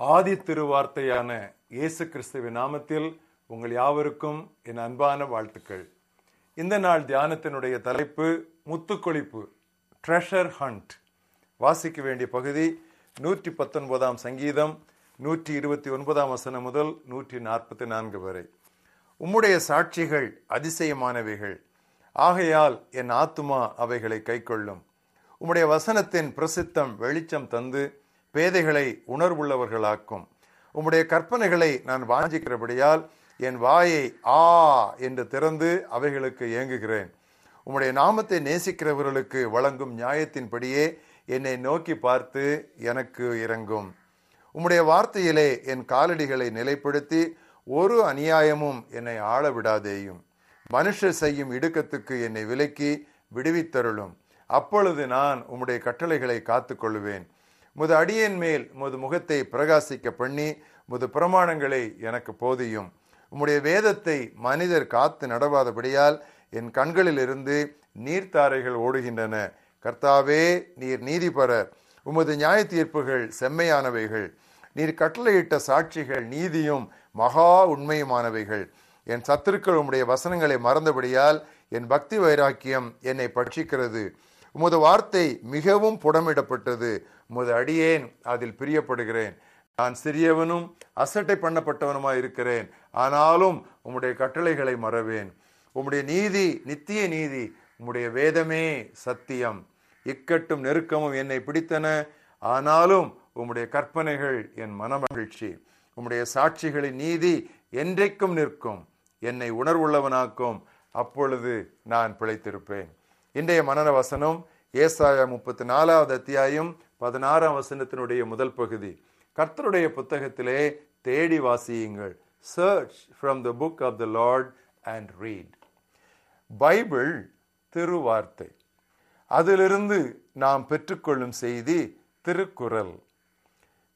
ஆதி திருவார்த்தையான இயேசு கிறிஸ்துவின் நாமத்தில் உங்கள் யாவருக்கும் என் அன்பான வாழ்த்துக்கள். இந்த நாள் தியானத்தினுடைய தலைப்பு முத்துக்கொழிப்பு ட்ரெஷர் ஹண்ட் வாசிக்க வேண்டிய பகுதி நூற்றி பத்தொன்பதாம் சங்கீதம் நூற்றி இருபத்தி ஒன்பதாம் வசனம் முதல் நூற்றி நாற்பத்தி நான்கு வரை. உம்முடைய சாட்சிகள் அதிசயமானவைகள். ஆகையால் என் ஆத்துமா அவைகளை கைக்கொள்ளும். உம்முடைய வசனத்தின் பிரசித்தம் வெளிச்சம் தந்து பேதைகளை உணர்வுள்ளவர்களாக்கும். உம்முடைய கற்பனைகளை நான் வாஞ்சிக்கிறபடியால் என் வாயை ஆ என்று திறந்து அவைகளுக்கு ஏங்குகிறேன். உம்முடைய நாமத்தை நேசிக்கிறவர்களுக்கு வழங்கும் நியாயத்தின்படியே என்னை நோக்கி பார்த்து எனக்கு இறங்கும் உம்முடைய வார்த்தையிலே என் காலடிகளை நிலைப்படுத்தி ஒரு அநியாயமும் என்னை ஆள விடாதேயும் மனுஷர் செய்யும் இடுக்கத்துக்கு என்னை விலக்கி விடுவித்தருளும். அப்பொழுது நான் உம்முடைய கட்டளைகளை காத்துக்கொள்வேன் முது அடியேன் மேல் முது முகத்தை பிரகாசிக்க பண்ணி முது பிரமாணங்களை எனக்கு போதியும். உம்முடைய வேதத்தை மனிதர் காத்து நடவாதபடியால் என் கண்களிலிருந்து நீர்த்தாரைகள் ஓடுகின்றன. கர்த்தாவே நீர் நீதிபரர் உமது நியாய தீர்ப்புகள் செம்மையானவைகள். நீர் கட்டளையிட்ட சாட்சிகள் நீதியும் மகா உண்மையுமானவைகள். என் சத்துருக்கள் உம்முடைய வசனங்களை மறந்தபடியால் என் பக்தி வைராக்கியம் என்னை பட்சிக்கிறது. உமது வார்த்தை மிகவும் புடமிடப்பட்டது. உமது அடியேன் அதில் பிரியப்படுகிறேன். நான் சிறியவனும் அசட்டை பண்ணப்பட்டவனுமாய் இருக்கிறேன். ஆனாலும் உம்முடைய கட்டளைகளை மறவேன். உம்முடைய நீதி நித்திய நீதி உம்முடைய வேதமே சத்தியம். இக்கட்டும் நெருக்கமும் என்னை பிடித்தன. ஆனாலும் உம்முடைய கற்பனைகள் என் மனமகிழ்ச்சி. உம்முடைய சாட்சிகளின் நீதி என்றைக்கும் நிற்கும். என்னை உணர்வுள்ளவனாக்கும். அப்பொழுது நான் பிழைத்திருப்பேன். இன்றைய மனன வசனம் ஏசாயா முப்பத்தி நாலாவது அத்தியாயம் பதினாறாம் வசனத்தினுடைய முதல் பகுதி. கர்த்தருடைய புத்தகத்திலே தேடி வாசியுங்கள். Search from the book of the Lord and read Bible திருவார்த்தை. அதிலிருந்து நாம் பெற்றுக்கொள்ளும் செய்தி திருக்குறள்.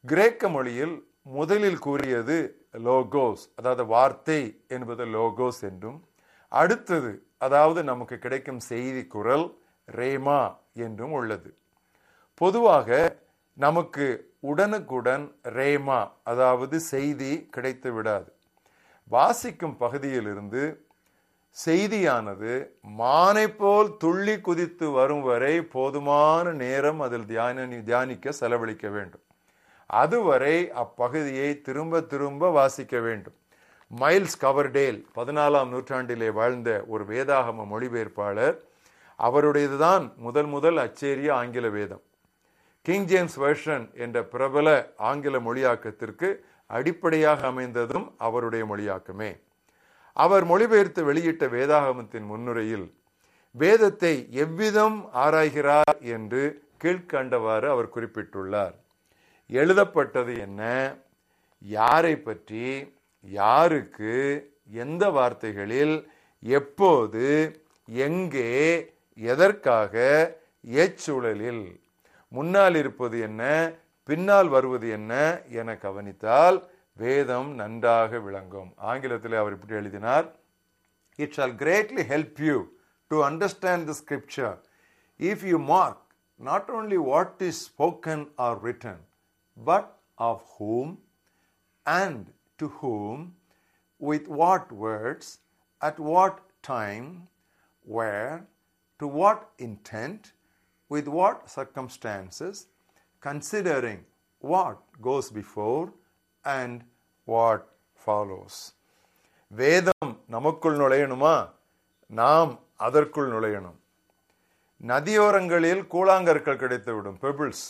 கிரேக்க மொழியில் முதலில் கூறியது லோகோஸ் அதாவது வார்த்தை என்பது லோகோஸ் என்றும் அடுத்தது அதாவது நமக்கு கிடைக்கும் செய்தி குரல் ரேமா என்றும் உள்ளது. பொதுவாக நமக்கு உடனுக்குடன் ரேமா அதாவது செய்தி கிடைத்து விடாது. வாசிக்கும் பகுதியிலிருந்து செய்தியானது மானை போல் துள்ளி குதித்து வரும் வரை போதுமான நேரம் அதில் தியான தியானிக்க செலவழிக்க வேண்டும். அதுவரை அப்பகுதியை திரும்ப திரும்ப வாசிக்க வேண்டும். மைல்ஸ் கவர்டேல் பதினாலாம் நூற்றாண்டிலே வாழ்ந்த ஒரு வேதாகம மொழிபெயர்ப்பாளர். அவருடையதுதான் முதல் முதல் அச்சேரிய ஆங்கில வேதம். கிங் ஜேம்ஸ் வெர்ஷன் என்ற பிரபல ஆங்கில மொழியாக்கத்திற்கு அடிப்படையாக அமைந்ததும் அவருடைய மொழியாக்கமே. அவர் மொழிபெயர்த்து வெளியிட்ட வேதாகமத்தின் முன்னுரையில் வேதத்தை எவ்விதம் ஆராய்கிறார் என்று கீழ்கண்டவாறு அவர் குறிப்பிட்டுள்ளார். எழுதப்பட்டது என்ன? யாரை பற்றி? யாருக்கு எந்த வார்த்தைகளில் எப்போது எங்கே எதற்காக எச்சூழலில் முன்னால் இருப்பது என்ன பின்னால் வருவது என்ன என கவனித்தால் வேதம் நன்றாக விளங்கும். ஆங்கிலத்தில் அவர் இப்படி எழுதினார் it shall greatly help you to understand the scripture if you mark not only what is spoken or written but of whom and To whom, with what words, at what time, where, to what intent, with what circumstances, considering what goes before and what follows. வேதம் நமக்குள் நுழையணுமா நாம் அதற்குள் நுழையணும் நதியோரங்களில் கூழாங்கற்கள் கிடைத்துவிடும் pebbles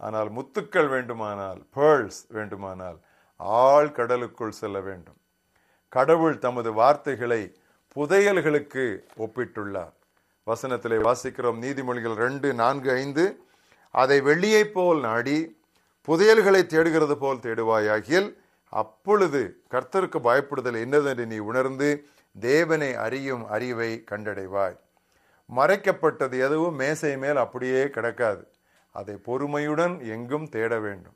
ஆனால் முத்துக்கள் வேண்டுமானால் pearls வேண்டுமானால் ஆள் கடலுக்குள் செல்ல வேண்டும். கடவுள் தமது வார்த்தைகளை புதையல்களுக்கு ஒப்பிட்டுள்ளார். வசனத்திலே வாசிக்கிறோம் நீதிமொழிகள் ரெண்டு நான்கு ஐந்து. அதை வெள்ளியை போல் நாடி புதையல்களை தேடுகிறது போல் தேடுவாயாகில் அப்பொழுது கர்த்தருக்கு பயப்படுதல் என்னதென்று நீ உணர்ந்து தேவனை அறியும் அறிவை கண்டடைவாய். மறைக்கப்பட்டது எதுவும் மேசை மேல் அப்படியே கிடக்காது. அதை பொறுமையுடன் எங்கும் தேட வேண்டும்.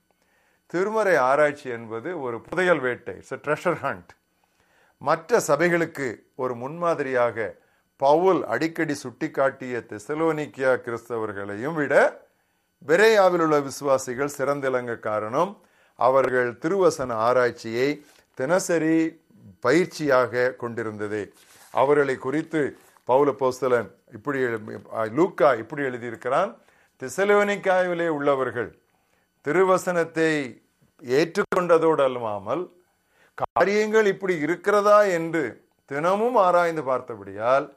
திருமறை ஆராய்ச்சி என்பது ஒரு புதையல் வேட்டை. இட்ஸ் ட்ரெஷர் ஹண்ட் மற்ற சபைகளுக்கு ஒரு முன்மாதிரியாக பவுல் அடிக்கடி சுட்டிக்காட்டிய தெசலோனிக்கியா கிறிஸ்தவர்களையும் விட பெரேயாவில் உள்ள விசுவாசிகள் சிறந்திலங்க காரணம் அவர்கள் திருவசன ஆராய்ச்சியை தினசரி பயிற்சியாக கொண்டிருந்தது. அவர்களை குறித்து பவுல போஸ்தலன் இப்படி எழு- லூக்கா இப்படி எழுதியிருக்கிறான் திசலோனிக்காவிலே உள்ளவர்கள் திருவசனத்தை ஏற்றுக்கொண்டதோடு அல்லாமல் காரியங்கள் இப்படி இருக்கிறதா என்று தினமும் ஆராய்ந்து பார்த்தபடியால்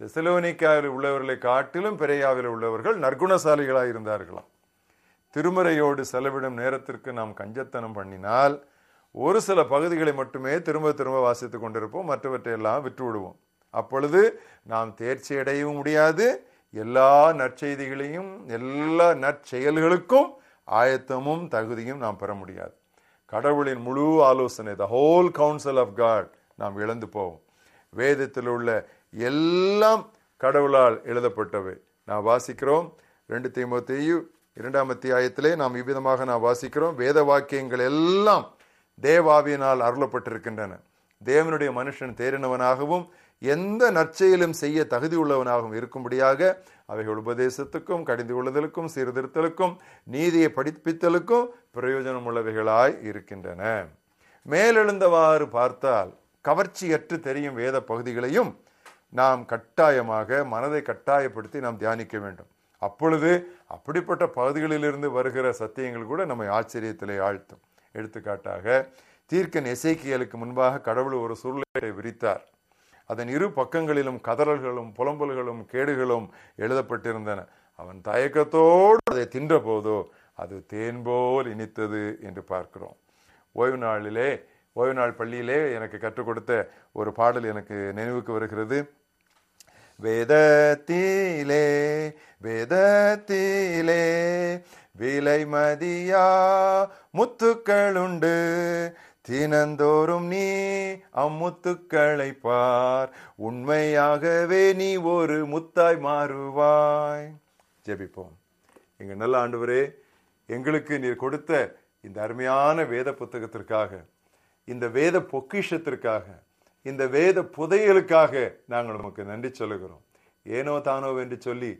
தெசலோனிக்காவில் உள்ளவர்களை காட்டிலும் பெரியாவில் உள்ளவர்கள் நற்குணசாலிகளாக இருந்தார்களாம். திருமறையோடு செலவிடும் நேரத்திற்கு நாம் கஞ்சத்தனம் பண்ணினால் ஒரு சில பகுதிகளை மட்டுமே திரும்ப திரும்ப வாசித்துக் கொண்டிருப்போம் மற்றவற்றை எல்லாம் விட்டு விடுவோம் அப்பொழுது நாம் தேர்ச்சி அடையவும் முடியாது எல்லா நற்செய்திகளையும் எல்லா நற்செயல்களுக்கும் ஆயத்தமும் தகுதியும் நாம் பெற முடியாது. கடவுளின் முழு ஆலோசனை the whole council of God நாம் இழந்து போவோம். வேதத்தில் உள்ள எல்லாம் கடவுளால் எழுதப்பட்டவை. நாம் வாசிக்கிறோம். ரெண்டு தீமத்தையும் இரண்டாம் அத்தியாயத்திலே நாம் இவ்விதமாக நாம் வாசிக்கிறோம். வேத வாக்கியங்கள் எல்லாம் தேவாவியினால் அருளப்பட்டிருக்கின்றன. தேவனுடைய மனுஷன் தேறினவனாகவும் எந்த நற்செயலும் செய்ய தகுதியுள்ளவனாகவும் இருக்கும்படியாக அவைகள் உபதேசத்துக்கும் கடிந்து கொள்ளுதலுக்கும் சீர்திருத்தலுக்கும் நீதியை படிப்பித்தலுக்கும் பிரயோஜனம் உள்ளவைகளாய் இருக்கின்றன. மேலெழுந்தவாறு பார்த்தால் கவர்ச்சியற்று தெரியும் வேத பகுதிகளையும் நாம் கட்டாயமாக மனதை கட்டாயப்படுத்தி நாம் தியானிக்க வேண்டும். அப்பொழுது அப்படிப்பட்ட பகுதிகளிலிருந்து வருகிற சத்தியங்கள் கூட நம்மை ஆச்சரியத்திலே ஆழ்த்தும். எடுத்துக்காட்டாக தீர்க்கன் இசைக்கியலுக்கு முன்பாக கடவுள் ஒரு சூழ்நிலையை விரித்தார். அதன் இரு பக்கங்களிலும் கதறல்களும் புலம்பல்களும் கேடுகளும் எழுதப்பட்டிருந்தன. அவன் தயக்கத்தோடு அதை தின்றபோதோ அது தேன் போல் இனித்தது என்று பார்க்கிறோம். ஓய்வு நாளிலே ஓய்வு நாள் பள்ளியிலே எனக்கு கற்றுக் கொடுத்த ஒரு பாடல் எனக்கு நினைவுக்கு வருகிறது. வேதத்திலே வேதத்திலே விலை மதியா முத்துக்களுண்டு தினந்தோறும் நீ அம்முத்துக்களை பார். உண்மையாகவே நீ ஒரு முத்தாய் மாறுவாய். ஜெபிப்போம். எங்க நல்ல ஆண்டவரே எங்களுக்கு நீர் கொடுத்த இந்த அருமையான வேத புத்தகத்திற்காக இந்த வேத பொக்கிஷத்திற்காக இந்த வேத புதையலுக்காக நாங்கள் உமக்கு நன்றி சொல்லுகிறோம். ஏனோ தானோ என்று சொல்லி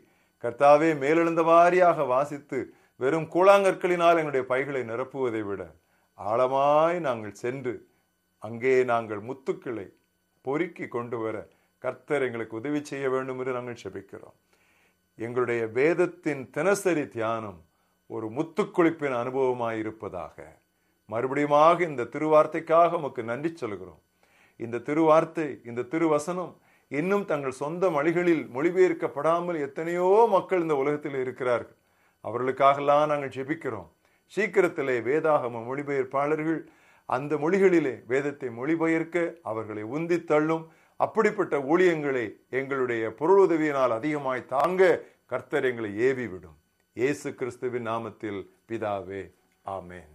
கர்த்தாவே மேலெழுந்த வாரியாக வாசித்து வெறும் கூழாங்கற்களினால் எங்களுடைய பைகளை நிரப்புவதை விட ஆழமாய் நாங்கள் சென்று அங்கே நாங்கள் முத்துக்களை பொறுக்கி கொண்டு வர கர்த்தர் எங்களுக்கு உதவி செய்ய வேண்டும் என்று நாங்கள் செபிக்கிறோம். எங்களுடைய வேதத்தின் தினசரி தியானம் ஒரு முத்துக்குளிப்பின் அனுபவமாய் இருப்பதாக. மறுபடியுமாக இந்த திருவார்த்தைக்காக உமக்கு நன்றி சொல்கிறோம். இந்த திருவார்த்தை இந்த திருவசனம் இன்னும் தங்கள் சொந்த மொழிகளில் மொழிபெயர்க்கப்படாமல் எத்தனையோ மக்கள் இந்த உலகத்தில் இருக்கிறார்கள். அவர்களுக்காகலாம் நாங்கள் ஜெபிக்கிறோம் சீக்கிரத்திலே வேதாகம மொழிபெயர்ப்பாளர்கள் அந்த மொழிகளிலே வேதத்தை மொழிபெயர்க்க அவர்களை உந்தி தள்ளும். அப்படிப்பட்ட ஊழியங்களை எங்களுடைய பொருளுதவியினால் அதிகமாய் தாங்க கர்த்தர் எங்களை ஏவி விடும் இயேசு கிறிஸ்துவின் நாமத்தில் பிதாவே ஆமேன்.